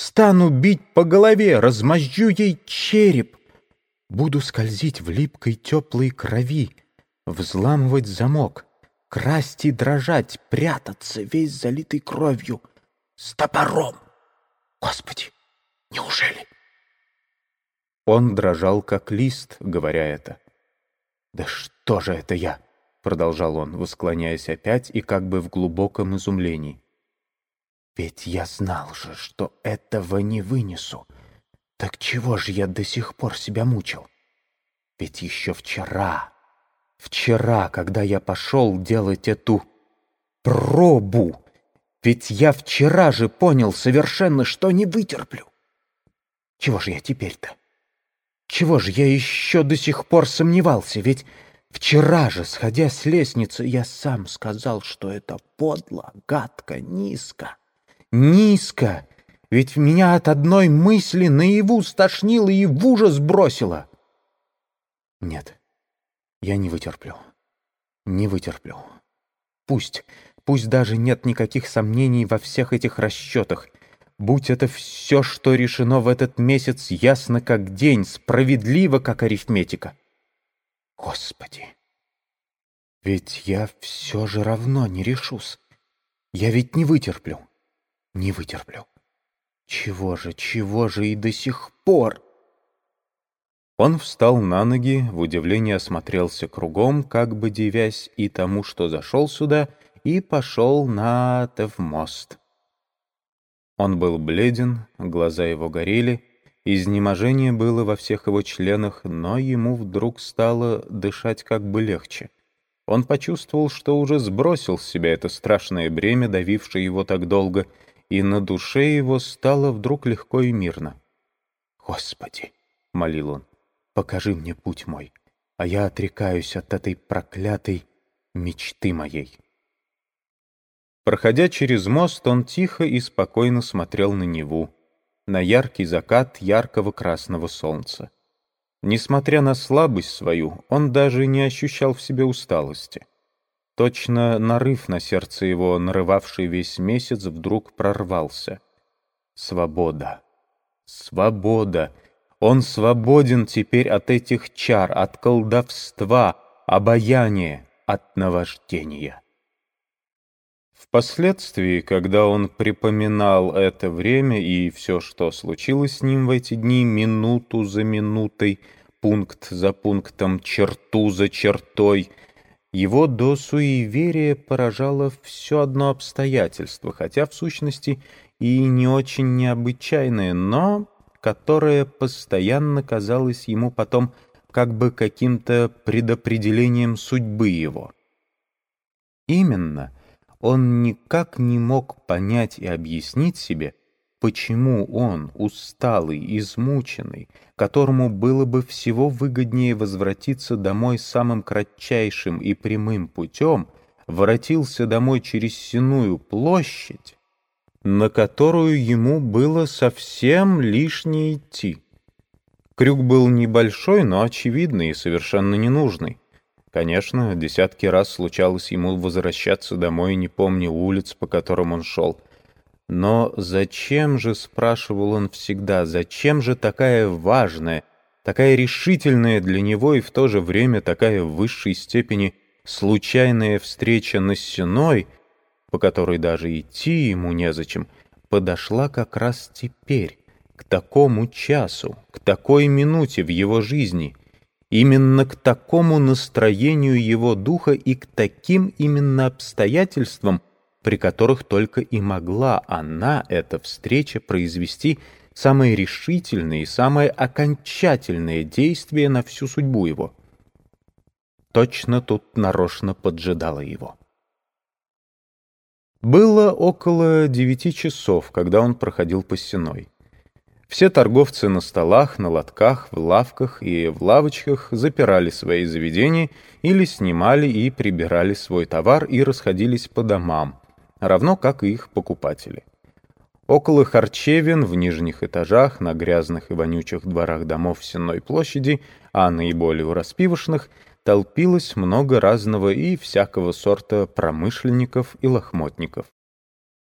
Стану бить по голове, размозжу ей череп. Буду скользить в липкой теплой крови, взламывать замок, красть и дрожать, прятаться, весь залитый кровью, с топором. Господи, неужели? Он дрожал, как лист, говоря это. «Да что же это я?» — продолжал он, восклоняясь опять и как бы в глубоком изумлении. «Ведь я знал же, что этого не вынесу. Так чего же я до сих пор себя мучил? Ведь еще вчера, вчера, когда я пошел делать эту пробу, ведь я вчера же понял совершенно, что не вытерплю. Чего же я теперь-то? Чего же я еще до сих пор сомневался? Ведь вчера же, сходя с лестницы, я сам сказал, что это подло, гадко, низко. Низко! Ведь меня от одной мысли наяву стошнило и в ужас бросило. Нет, я не вытерплю. Не вытерплю. Пусть, пусть даже нет никаких сомнений во всех этих расчетах. Будь это все, что решено в этот месяц, ясно как день, справедливо как арифметика. Господи! Ведь я все же равно не решусь. Я ведь не вытерплю. Не вытерплю. Чего же, чего же и до сих пор? Он встал на ноги, в удивлении осмотрелся кругом, как бы девясь и тому, что зашел сюда, и пошел на Тевмост. Он был бледен, глаза его горели, изнеможение было во всех его членах, но ему вдруг стало дышать как бы легче. Он почувствовал, что уже сбросил с себя это страшное бремя, давившее его так долго, и на душе его стало вдруг легко и мирно. «Господи!» — молил он покажи мне путь мой, а я отрекаюсь от этой проклятой мечты моей. Проходя через мост, он тихо и спокойно смотрел на Неву, на яркий закат яркого красного солнца. Несмотря на слабость свою, он даже не ощущал в себе усталости. Точно нарыв на сердце его, нарывавший весь месяц, вдруг прорвался. Свобода! Свобода! Он свободен теперь от этих чар, от колдовства, обаяния, от наваждения. Впоследствии, когда он припоминал это время и все, что случилось с ним в эти дни, минуту за минутой, пункт за пунктом, черту за чертой, его до суеверия поражало все одно обстоятельство, хотя в сущности и не очень необычайное, но которое постоянно казалось ему потом как бы каким-то предопределением судьбы его. Именно он никак не мог понять и объяснить себе, почему он, усталый, измученный, которому было бы всего выгоднее возвратиться домой самым кратчайшим и прямым путем, воротился домой через Сеную площадь, на которую ему было совсем лишнее идти. Крюк был небольшой, но очевидный и совершенно ненужный. Конечно, десятки раз случалось ему возвращаться домой, не помня улиц, по которым он шел. Но зачем же, спрашивал он всегда, зачем же такая важная, такая решительная для него и в то же время такая в высшей степени случайная встреча на Сеной — по которой даже идти ему незачем, подошла как раз теперь, к такому часу, к такой минуте в его жизни, именно к такому настроению его духа и к таким именно обстоятельствам, при которых только и могла она, эта встреча, произвести самое решительное и самое окончательное действие на всю судьбу его. Точно тут нарочно поджидала его. Было около девяти часов, когда он проходил по Сеной. Все торговцы на столах, на лотках, в лавках и в лавочках запирали свои заведения или снимали и прибирали свой товар и расходились по домам, равно как и их покупатели. Около харчевин в нижних этажах, на грязных и вонючих дворах домов Сенной площади, а наиболее у распивошных, толпилось много разного и всякого сорта промышленников и лохмотников.